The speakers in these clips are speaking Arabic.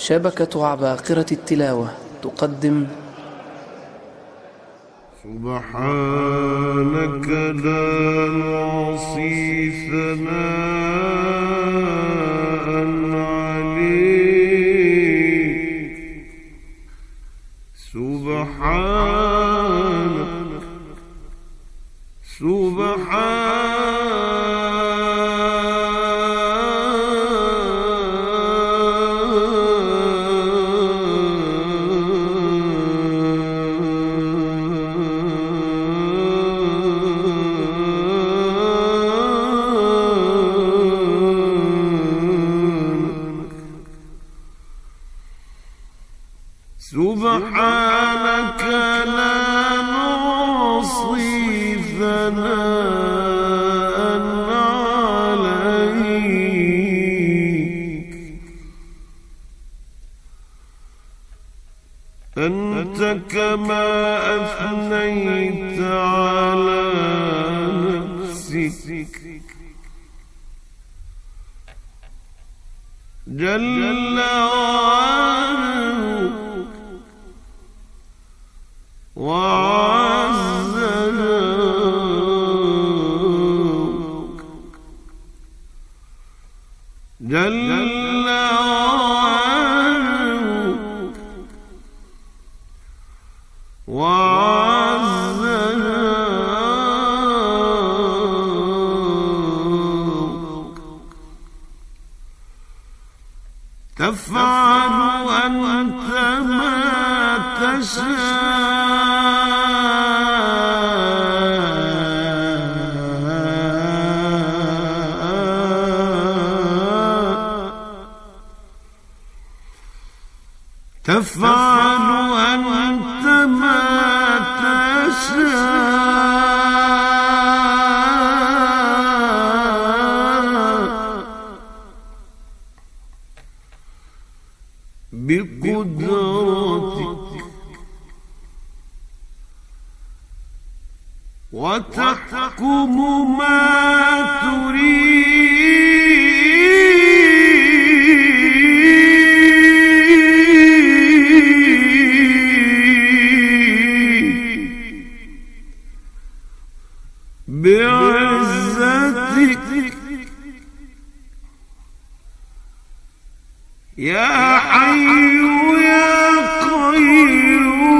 شبكة عباقرة التلاوة تقدم. سبحانك لا نعصي ثناء عليك. سبحانك سبحانك. لا نعصي ثناء عليك. أنت كما أثنيت على نفسك. جل وعلا جل وعلا وعز تفعل أنت ما تشاء. تفعل أنت ما تشاء. بقدرتك وتحكم ما تريد. بعزتك. يا حي يا قيوم.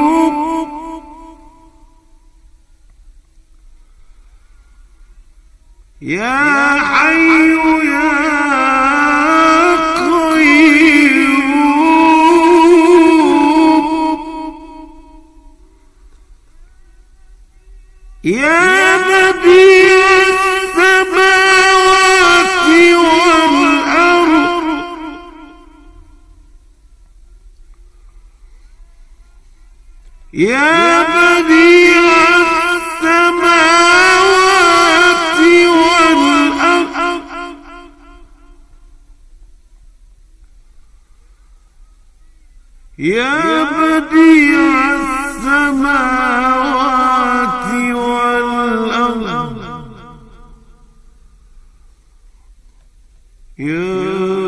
يا حي يا بديع السماوات والأرض. يا بديع السماوات والأرض. يا بديع السماوات You. you.